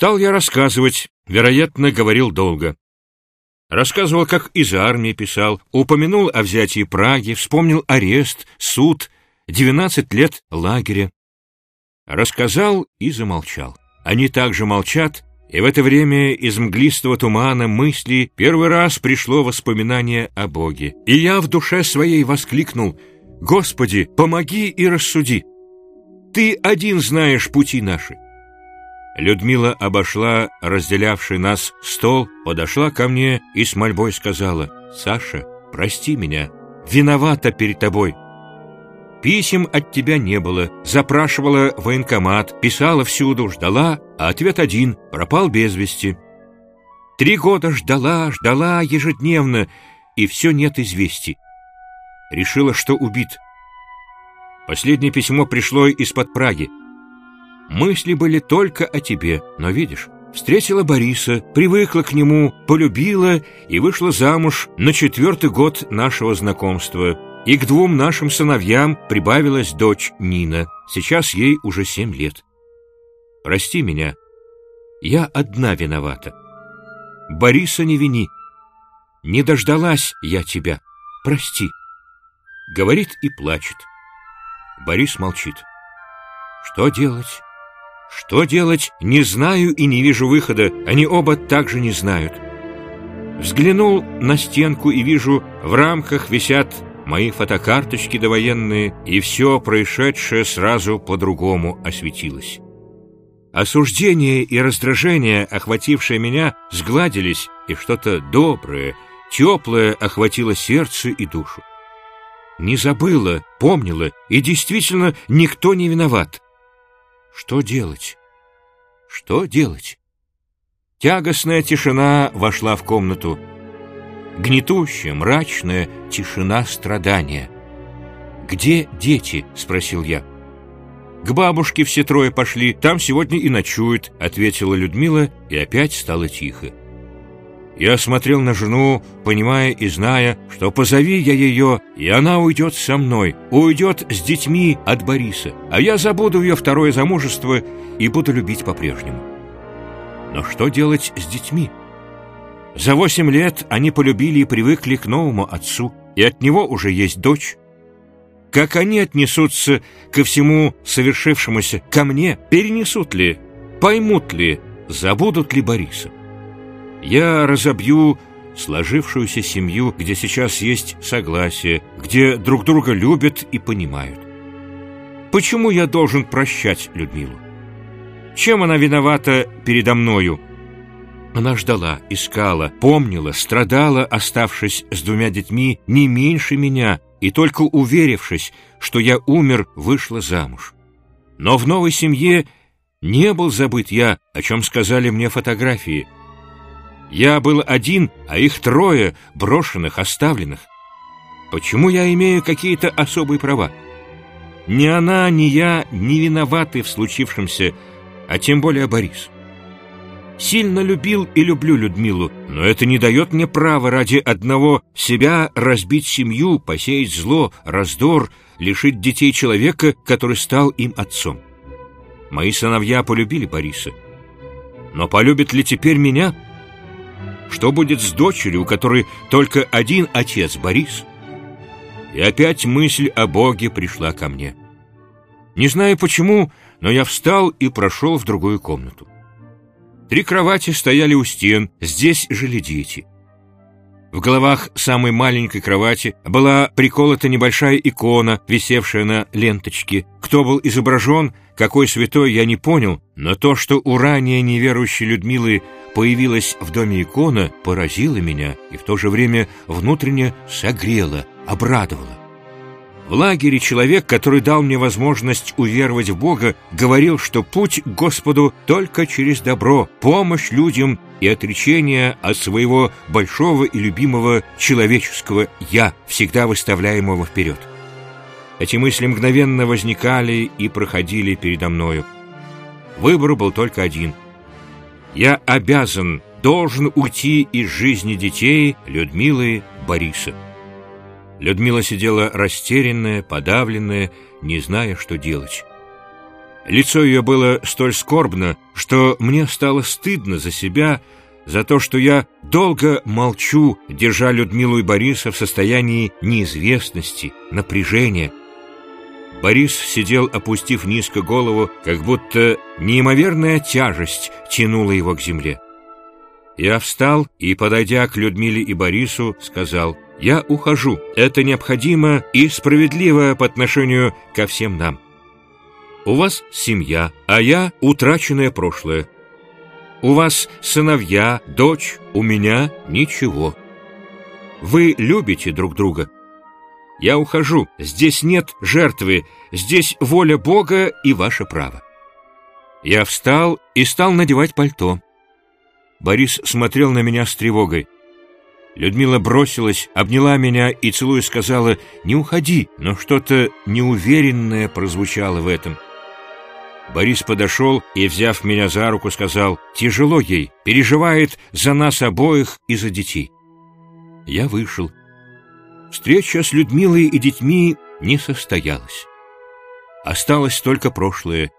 Стал я рассказывать, вероятно, говорил долго. Рассказывал, как из армии писал, упомянул о взятии Праги, вспомнил арест, суд, двенадцать лет лагеря. Рассказал и замолчал. Они также молчат, и в это время из мглистого тумана мысли первый раз пришло воспоминание о Боге. И я в душе своей воскликнул «Господи, помоги и рассуди! Ты один знаешь пути наши!» Людмила обошла разделявший нас стол, подошла ко мне и с мольбой сказала «Саша, прости меня, виновата перед тобой». Писем от тебя не было, запрашивала военкомат, писала всюду, ждала, а ответ один — пропал без вести. Три года ждала, ждала ежедневно, и все нет известий. Решила, что убит. Последнее письмо пришло из-под Праги. Мысли были только о тебе, но видишь, встретила Бориса, привыкла к нему, полюбила и вышла замуж на четвертый год нашего знакомства — и к двум нашим сыновьям прибавилась дочь Нина. Сейчас ей уже семь лет. Прости меня. Я одна виновата. Бориса не вини. Не дождалась я тебя. Прости. Говорит и плачет. Борис молчит. Что делать? Что делать? Не знаю и не вижу выхода. Они оба также не знают. Взглянул на стенку и вижу, в рамках висят мои фотокарточки довоенные, и все происшедшее сразу по-другому осветилось. Осуждение и раздражение, охватившее меня, сгладились, и что-то доброе, теплое охватило сердце и душу. Не забыла, помнила, и действительно никто не виноват. Что делать? Что делать? Тягостная тишина вошла в комнату гнетущая, мрачная тишина страдания. «Где дети?» — спросил я. «К бабушке все трое пошли, там сегодня и ночуют», — ответила Людмила, и опять стало тихо. Я смотрел на жену, понимая и зная, что позови я ее, и она уйдет со мной, уйдет с детьми от Бориса, а я забуду ее второе замужество и буду любить по-прежнему. Но что делать с детьми? За восемь лет они полюбили и привыкли к новому отцу, и от него уже есть дочь. Как они отнесутся ко всему совершившемуся, ко мне, перенесут ли, поймут ли, забудут ли Бориса? Я разобью сложившуюся семью, где сейчас есть согласие, где друг друга любят и понимают. Почему я должен прощать Людмилу? Чем она виновата передо мною? Она ждала, искала, помнила, страдала, оставшись с двумя детьми не меньше меня, и только уверившись, что я умер, вышла замуж. Но в новой семье не был забыт я, о чем сказали мне фотографии. Я был один, а их трое, брошенных, оставленных. Почему я имею какие-то особые права? Ни она, ни я не виноваты в случившемся, а тем более Борис. Сильно любил и люблю Людмилу, но это не дает мне права ради одного себя разбить семью, посеять зло, раздор, лишить детей человека, который стал им отцом. Мои сыновья полюбили Бориса. Но полюбит ли теперь меня? Что будет с дочерью, у которой только один отец, Борис? И опять мысль о Боге пришла ко мне. Не знаю почему, но я встал и прошел в другую комнату. Три кровати стояли у стен, здесь жили дети. В головах самой маленькой кровати была приколота небольшая икона, висевшая на ленточке. Кто был изображен, какой святой, я не понял, но то, что у ранее неверующей Людмилы появилась в доме икона, поразило меня и в то же время внутренне согрело, обрадовало. В лагере человек, который дал мне возможность уверовать в Бога, говорил, что путь к Господу только через добро, помощь людям и отречение от своего большого и любимого человеческого «я», всегда выставляемого вперед. Эти мысли мгновенно возникали и проходили передо мною. Выбор был только один. Я обязан, должен уйти из жизни детей Людмилы Бориса. Людмила сидела растерянная, подавленная, не зная, что делать. Лицо ее было столь скорбно, что мне стало стыдно за себя, за то, что я долго молчу, держа Людмилу и Бориса в состоянии неизвестности, напряжения. Борис сидел, опустив низко голову, как будто неимоверная тяжесть тянула его к земле. Я встал и, подойдя к Людмиле и Борису, сказал, «Я ухожу. Это необходимо и справедливо по отношению ко всем нам. У вас семья, а я утраченное прошлое. У вас сыновья, дочь, у меня ничего. Вы любите друг друга. Я ухожу, здесь нет жертвы, здесь воля Бога и ваше право. Я встал и стал надевать пальто. Борис смотрел на меня с тревогой. Людмила бросилась, обняла меня и, целуя, сказала «Не уходи», но что-то неуверенное прозвучало в этом. Борис подошел и, взяв меня за руку, сказал «Тяжело ей, переживает за нас обоих и за детей». Я вышел. Встреча с Людмилой и детьми не состоялась. Осталось только прошлое.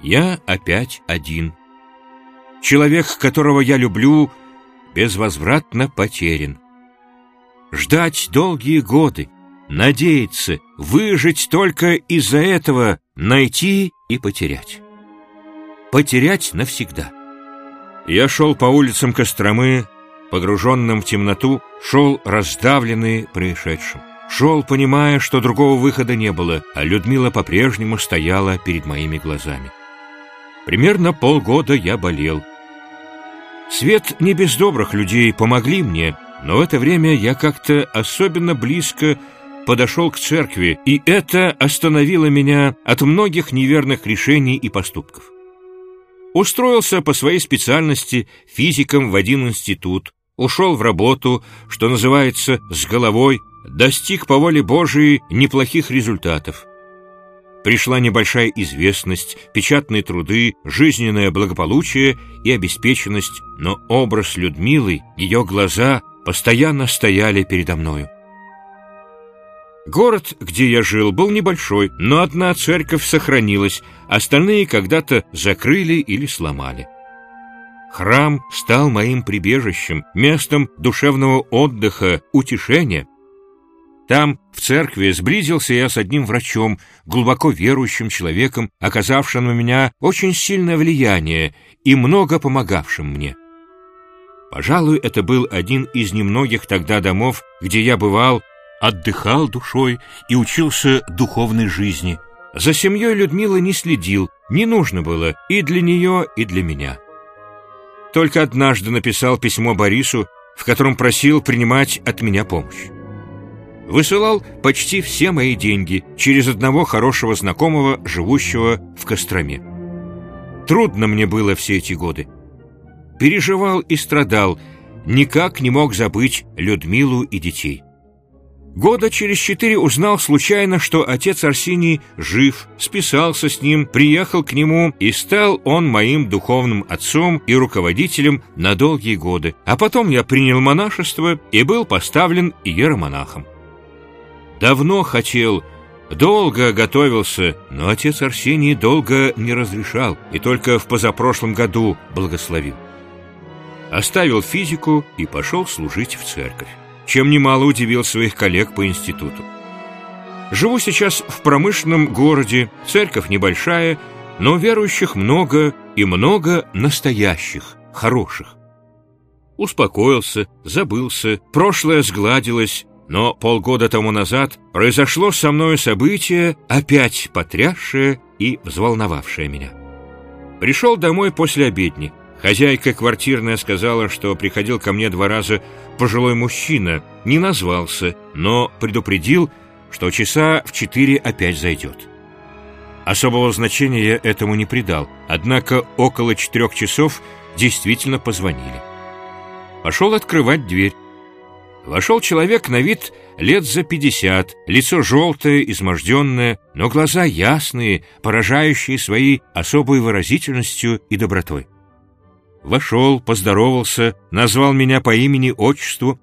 Я опять один. Человек, которого я люблю, безвозвратно потерян. Ждать долгие годы, надеяться, выжить только из-за этого, найти и потерять. Потерять навсегда. Я шел по улицам Костромы, погруженным в темноту, шел раздавленный происшедшим. Шел, понимая, что другого выхода не было, а Людмила по-прежнему стояла перед моими глазами. Примерно полгода я болел. Свет не без добрых людей помогли мне, но в это время я как-то особенно близко подошел к церкви, и это остановило меня от многих неверных решений и поступков. Устроился по своей специальности физиком в один институт, ушел в работу, что называется, с головой, достиг по воле Божией неплохих результатов. Пришла небольшая известность, печатные труды, жизненное благополучие и обеспеченность, но образ Людмилы, ее глаза постоянно стояли передо мною. Город, где я жил, был небольшой, но одна церковь сохранилась, остальные когда-то закрыли или сломали. Храм стал моим прибежищем, местом душевного отдыха, утешения. Там, в церкви, сблизился я с одним врачом, глубоко верующим человеком, оказавшим на меня очень сильное влияние и много помогавшим мне. Пожалуй, это был один из немногих тогда домов, где я бывал, отдыхал душой и учился духовной жизни. За семьей Людмилы не следил, не нужно было и для нее, и для меня. Только однажды написал письмо Борису, в котором просил принимать от меня помощь. Высылал почти все мои деньги через одного хорошего знакомого, живущего в Костроме. Трудно мне было все эти годы. Переживал и страдал, никак не мог забыть Людмилу и детей. Года через четыре узнал случайно, что отец Арсений жив, списался с ним, приехал к нему, и стал он моим духовным отцом и руководителем на долгие годы. А потом я принял монашество и был поставлен иеромонахом. Давно хотел, долго готовился, но отец Арсений долго не разрешал и только в позапрошлом году благословил. Оставил физику и пошел служить в церковь, чем немало удивил своих коллег по институту. Живу сейчас в промышленном городе, церковь небольшая, но верующих много и много настоящих, хороших. Успокоился, забылся, прошлое сгладилось, но полгода тому назад произошло со мною событие, опять потрясшее и взволновавшее меня. Пришел домой после обедни. Хозяйка квартирная сказала, что приходил ко мне два раза пожилой мужчина, не назвался, но предупредил, что часа в четыре опять зайдет. Особого значения я этому не придал, однако около четырех часов действительно позвонили. Пошел открывать дверь. Вошел человек на вид лет за пятьдесят, лицо желтое, изможденное, но глаза ясные, поражающие своей особой выразительностью и добротой. Вошел, поздоровался, назвал меня по имени-отчеству.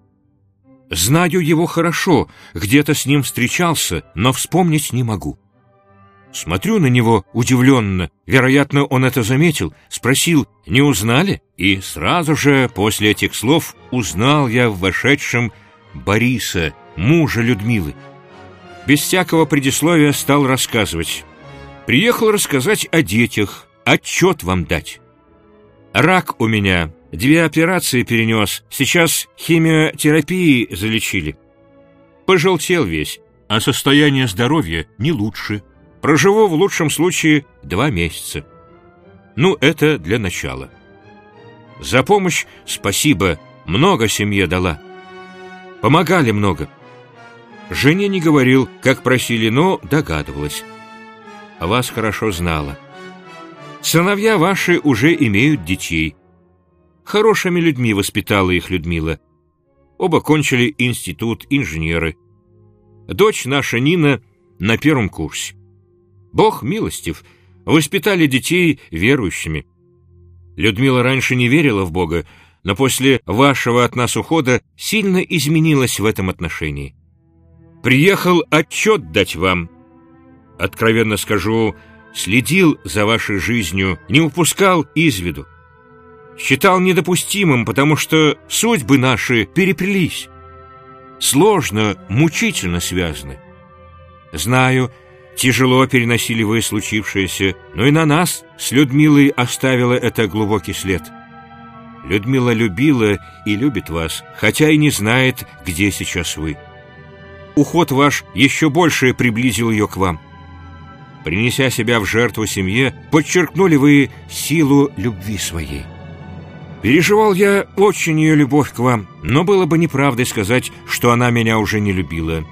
Знаю его хорошо, где-то с ним встречался, но вспомнить не могу. Смотрю на него удивленно. Вероятно, он это заметил. Спросил, не узнали? И сразу же после этих слов узнал я в вошедшем Бориса, мужа Людмилы. Без всякого предисловия стал рассказывать. Приехал рассказать о детях, отчет вам дать. Рак у меня, две операции перенес, сейчас химиотерапией залечили. Пожелтел весь, а состояние здоровья не лучше. Проживу в лучшем случае два месяца. Ну, это для начала. За помощь спасибо, много семье дала. Помогали много. Жене не говорил, как просили, но догадывалась. Вас хорошо знала. Сыновья ваши уже имеют детей. Хорошими людьми воспитала их Людмила. Оба кончили институт, инженеры. Дочь наша Нина на первом курсе. Бог милостив, воспитали детей верующими. Людмила раньше не верила в Бога, но после вашего от нас ухода сильно изменилась в этом отношении. Приехал отчет дать вам. Откровенно скажу, следил за вашей жизнью, не упускал из виду. Считал недопустимым, потому что судьбы наши переплелись. Сложно, мучительно связаны. Знаю, тяжело переносили вы случившееся, но и на нас с Людмилой оставило это глубокий след. Людмила любила и любит вас, хотя и не знает, где сейчас вы. Уход ваш еще больше приблизил ее к вам. Принеся себя в жертву семье, подчеркнули вы силу любви своей. Переживал я очень ее любовь к вам, но было бы неправдой сказать, что она меня уже не любила.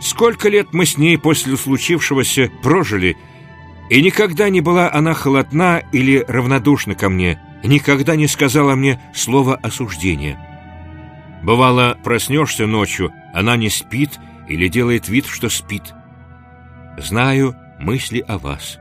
Сколько лет мы с ней после случившегося прожили, и никогда не была она холодна или равнодушна ко мне, никогда не сказала мне слова осуждения. Бывало, проснешься ночью, она не спит или делает вид, что спит. Знаю мысли о вас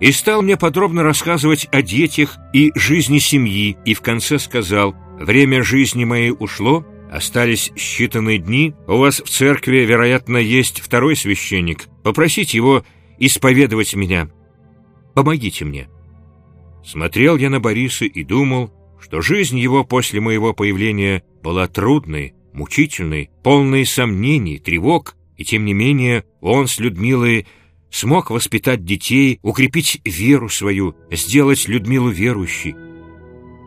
и стал мне подробно рассказывать о детях и жизни семьи, и в конце сказал, «Время жизни моей ушло, остались считанные дни, у вас в церкви, вероятно, есть второй священник, попросите его исповедовать меня. Помогите мне». Смотрел я на Бориса и думал, что жизнь его после моего появления была трудной, мучительной, полной сомнений, тревог, и тем не менее он с Людмилой смог воспитать детей, укрепить веру свою, сделать Людмилу верующей.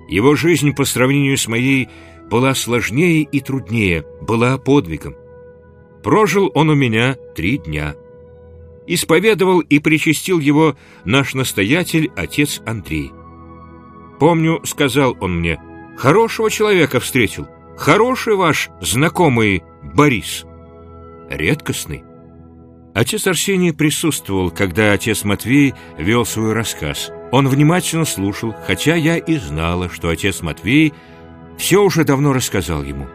Его жизнь по сравнению с моей была сложнее и труднее, была подвигом. Прожил он у меня три дня. Исповедовал и причастил его наш настоятель, отец Андрей. Помню, сказал он мне, хорошего человека встретил, хороший ваш знакомый Борис. Редкостный. Отец Арсений присутствовал, когда отец Матвей вел свой рассказ. Он внимательно слушал, хотя я и знала, что отец Матвей все уже давно рассказал ему.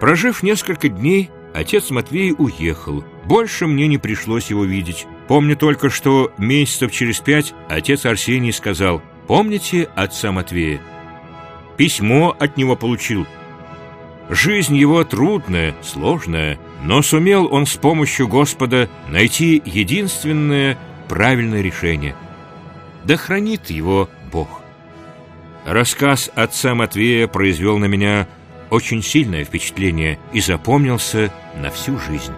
Прожив несколько дней, отец Матвей уехал. Больше мне не пришлось его видеть. Помню только, что месяцев через пять отец Арсений сказал, «Помните отца Матвея?» Письмо от него получил – Жизнь его трудная, сложная, но сумел он с помощью Господа найти единственное правильное решение. Да хранит его Бог. Рассказ отца Матвея произвел на меня очень сильное впечатление и запомнился на всю жизнь.